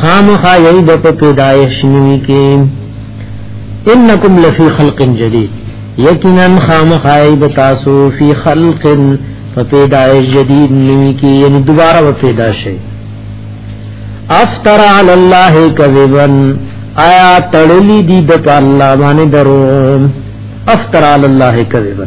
خامخا یی د پیدایش نیوی کې انکم لفی خلق جدید یقینا خامخا یی د تاسو فی خلق په پیدایش جدید نیوی کې یعنی دوباره و پیدا شي افتر علی الله کذبا آیا تړلی دی د الله باندې درو افتر علی الله کذبا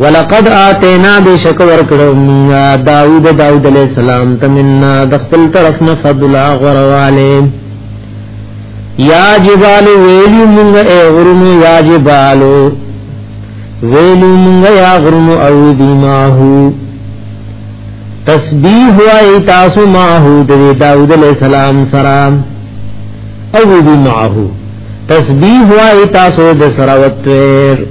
ولقد آتینا بشک ورکړو میا داوود داوود علیہ السلام تمنا د خپل طرف نه فضل غرواله یا جبال ویلی مونږ اے غرمو یا جبالو ویلی مونږ یا غرمو او دی ماهو تسبیح وای تاسو ماهو د داوود علیہ السلام سره او دی ماهو تسبیح وای تاسو د سره وتر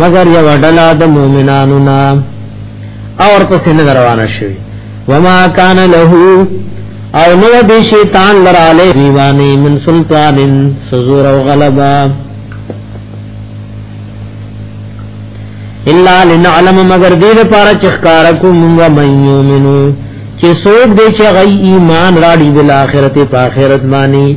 مگر یو ډلا د مؤمنانو نا اور پس نه روانه شوی وما کان له او نو د شیطان لراله دیوانی من سلطان سزور او غلبا الا لنعلم مگر دې لپاره چې ښکار کو موږ مې یومنو چې سوک دې چې غي ایمان راړي بل اخرت په اخرت باندې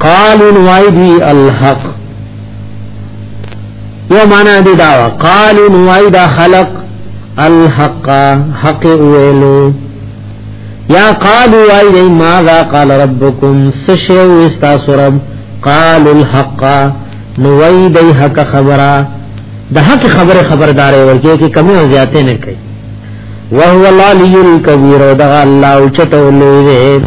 قالوا نوایدی الحق یو معنا دی دا قالوا نوای دا خلق الحق حق ویلو یا قالوا وای ماذا قال ربکم سشو استاسو رب قالوا الحق نوای دی حق خبره د حق خبره خبردار ورکه کی کمی او زیاته نه کوي وهو العلی الکبیر دا الله او چتو لوی دی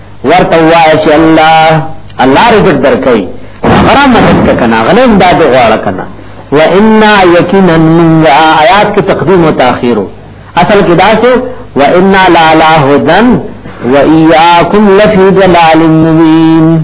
ورته وایي چې الله الله رزق درکې غره مدد کنا غنه امداد غواړه کنا وإنا يقينا من آيات کې تقدیم او تاخير اصل کې دا چې وإنا لا لا هدن وإياكم لفي ضلال مبين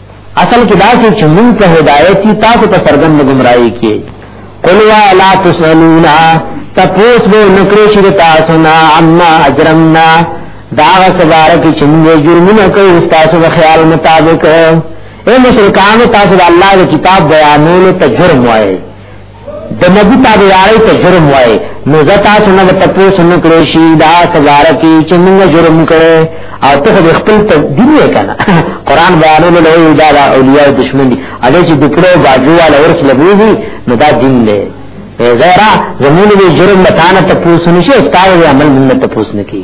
اصل کې دا چې موږ په هدایت کې تاسو ته سرګند گمراهي کې قل وا لا تسالون تپوس به نکړي چې تاسو نه اما اجرمنا دا سباره کې چې موږ جرمونه کوي تاسو د خیال مطابق اے مشرکان تاسو د الله د کتاب بیانولو ته جرم وایي د نبی تابعداري ته جرم وای نو زتا سنت تکو سنت کړی شي دا سزار کی چې موږ جرم کړي او ته خپل ته دی نه کنه قران بیانونه له دا د اولیاء دشمن دي اده چې دکړو باجو ولا ورس لګوي نو دا دین نه زهرا زمونږ جرم متانه تکو سنشي استاد عمل موږ تکو سنکی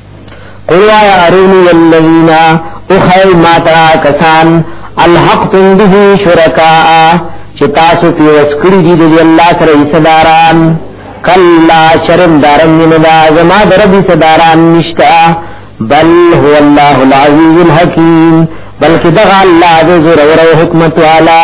قل وایا ارونی الذین اخی ما ترا کسان الحقتم به شرکاء چې تاسو په وسکړی دی دی الله سره صداران کلا شرم دارن نه دا زما دربي صداران نشتا بل هو الله العزیز الحکیم بلکې دغه الله دې زور او حکمت والا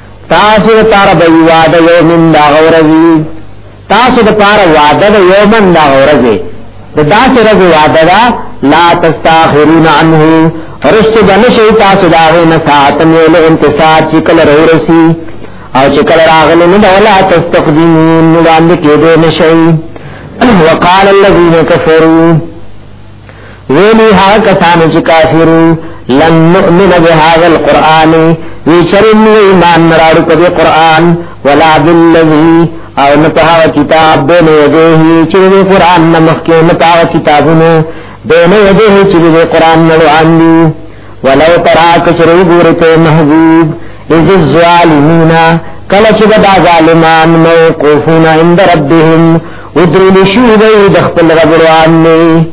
تاسو د پاره به وعده یو من دا غورځي تاسو د پاره وعده د یو من دا غورځي د داسې رځ وعده دا لا تستاخرون عنه رست بنشي تاسو دا نه ساعت ویل انتصار چې کله ورسي او چې کله راغلی نو ولا تستقدمون نو باندې کې دې نشي وقال الذين كفروا ویلی ها کسانو چې کافرو لن نؤمن بهذا القرآن ویچرن ایمان نراړو په دې قرآن ولا بالذي او نه په هغه کتاب بین یده چې دې قرآن نه مخکې نه په هغه کتابونو بین یده چې دې قرآن نه وړاندې ولو ترا کچری ګورته محبوب اذ الظالمین کله چې دا ظالمان موقوفون عند ربهم ودرول شو دی د خپل رب وړاندې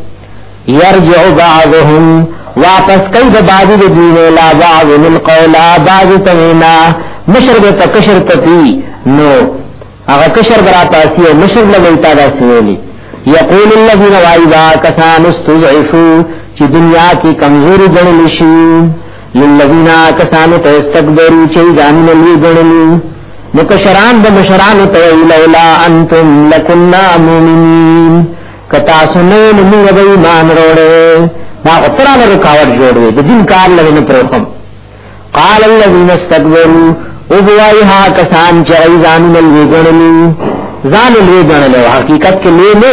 يرجع بعضهم واپس کوي د بعض د دوی لا بعض من قولا بعض تمینا مشر به تکشر تپی نو هغه کشر برا پاسی او مشر لګی تا دا سویلی یقول الذين وایذا کسان استضعفوا چې دنیا کې کمزوري ګڼل شي للذین کسانو ته استکبرو چې ځانونه لوی ګڼلو نو کشران د مشرانو ته لولا انتم لکنا مؤمنین کتا سنو نو موږ به ایمان وروړو دا اترانه رکاوټ جوړوي د دین کار لوي نه پروخم قال الذين استكبروا او بوای ها کسان چې ځانونه لوی ګڼلو ځان لوی ګڼلو حقیقت کې لوی نه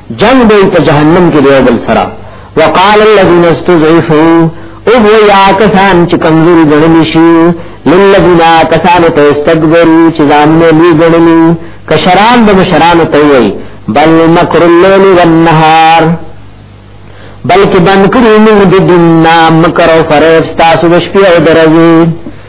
جنگ دی په جهنم کې دی بل سره وقال الذين استضعفوا او هو یا کسان چې کمزوري ګڼل شي للذین کسان ته استكبروا چې ځان نه لوی ګڼل کشران د مشران ته وي بل مکر الليل والنهار بلکې بند کړی موږ د دنیا مکر او فریب تاسو د شپې او درځي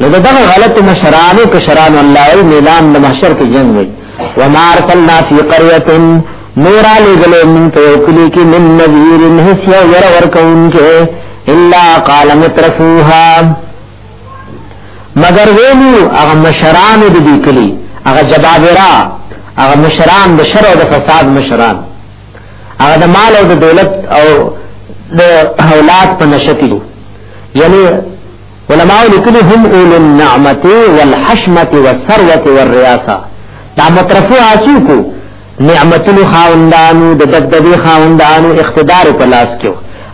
نو دغه غلط مشرانو کشرانو الله ای میلان د محشر کې جنگ وي وما ارسلنا فی قريه نور علی گلو من په یو کلی کې من نذیر هیڅ یو ور ورکون کې الا قال مترفوها مگر ویلو هغه مشران د دې کلی هغه جبابرا هغه مشران د شر او د فساد مشران هغه د مال او د دولت او د اولاد په نشتی یعنی علماء لیکلی هم اول النعمت والحشمت والثروت والریاسه دا مترفو آسو کو نعمتونو خاوندانو د دبدبي خاوندانو اقتدار په لاس کې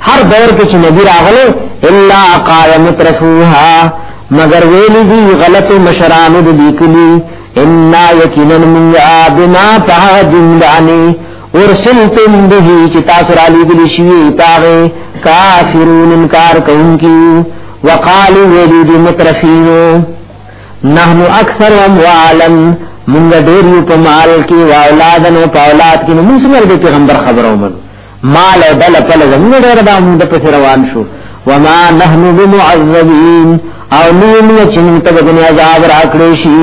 هر دور کې چې نبی راغله الا قال مترفوها مگر ویل دي غلط مشران د لیکلي ان یقینا من بما تعجبنی ورسلتم به چې تاسو را لېږل شوي پاغه کافرون انکار کوونکي وقالو ویلي دي مترفینو نحن اکثر اموالا مونږ ډېر یو په مال کې او اولادن او په اولاد کې موږ څنګه د پیغمبر خبرو من مال او دل په لږه موږ ډېر دا موږ په سر روان شو وما نحن بمعذبین او نو موږ چې موږ ته د عذاب راکړې شي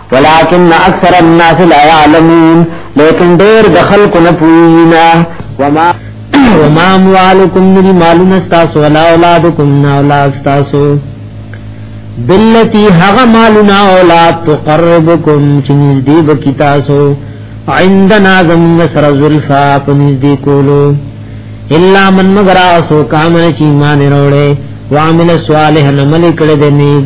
ولكن اکثر الناس لا يعلمون لیکن ډیر د خلکو نه پوینا وما وما اموالکم من مالنا استاسو ولا اولادکم نا اولاد استاسو بلتی هغه مالنا اولاد تقربکم چې نږدې بکی تاسو عندنا زمون سر زلفا پنځ دی کولو الا من مگر اسو کامل چې ایمان وروړي وعمل صالح عمل کړه دې نیک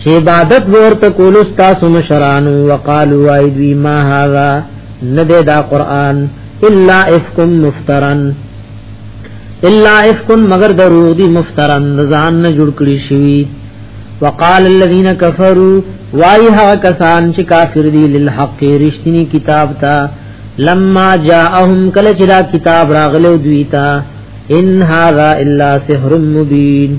چې عبادت ورته کول تاسو مشرانو وقالو وایدوی ما هاذا نده دا قران الا افکم مفترن الا افکن مگر دروغ دی مفترن ځان نه جوړ کړی شوی وقال الذين كفروا وایها کسان چې کافر دي للحق رښتینی کتاب تا لما جاءهم کله چې دا کتاب راغلو دوی ته ان هذا الا سحر مبين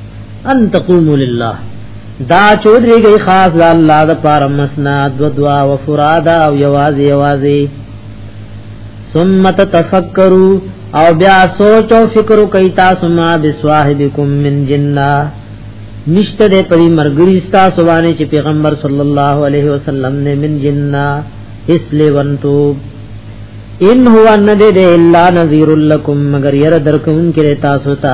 ان تقوموا لله دا چودري گئی خاص د الله د پاره مسنا دو دوا و فرادا او یوازي یوازي ثم تتفکروا او بیا سوچ او فکر کوي تاسو ما بسواهبکم من جننه نشته د پری مرګری ستا سوانه چې پیغمبر صلی الله علیه وسلم نے من جننا اس لی ونتو ان هو ان دې الا نذیر لکم مگر ير درکون کې تاسو ته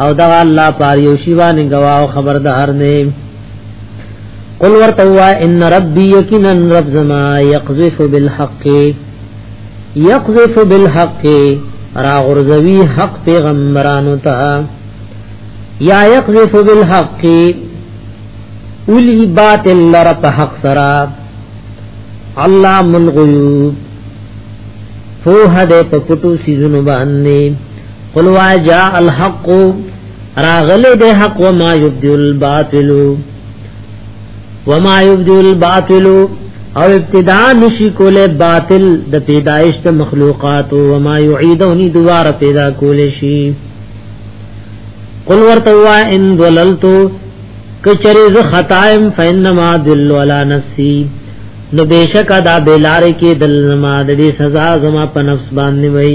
او دا الله پار یو شی باندې گواه او خبردار دی قل ورتوا ان ربي يقينا رب زما يقذف بالحق يقذف بالحق را غرزوی حق پیغمبرانو ته یا يقذف بالحق اولی باطل لر په حق سرا علام الغیوب فوه دې په پټو سيزونو باندې قل واجا الحق راغله د حق و ما یبدل الباطل و ما یبدل الباطل او ابتدا نشی کوله باطل د پیدایش د مخلوقات او ما یعیدونی دوباره پیدا کول شي قل ورته وا ان وللتو کچری ز خطایم فینما دل ولا نفسی نو بیشک دا بیلار کې دل زما د دې سزا زما په نفس باندې وای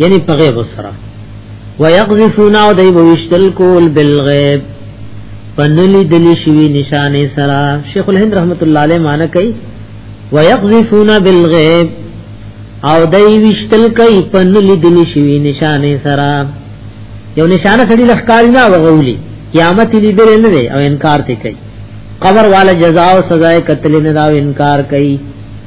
یعنی په غیب سره ويقذفون او دی وشتل کول بالغیب پنلی دلی شوی نشانه سرا شیخ الهند رحمت الله علیه معنی کوي ويقذفون بالغیب او دی وشتل کوي پنلی دلی شوی نشانه سرا یو نشانه سړي لخکار نه وغولي قیامت دې دل نه دی او انکار ته کوي قبر والا جزاء او سزا قتل نه دا انکار کوي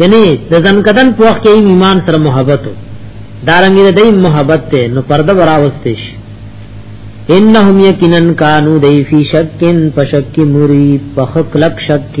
یعنی د ځن کدن په وخت کې ایمان سره محبت وو دارنګ د دې محبت ته نو پرده براوستې شي انهم یقینا کانوا دی فی شکن پشک مری پخ کلک شک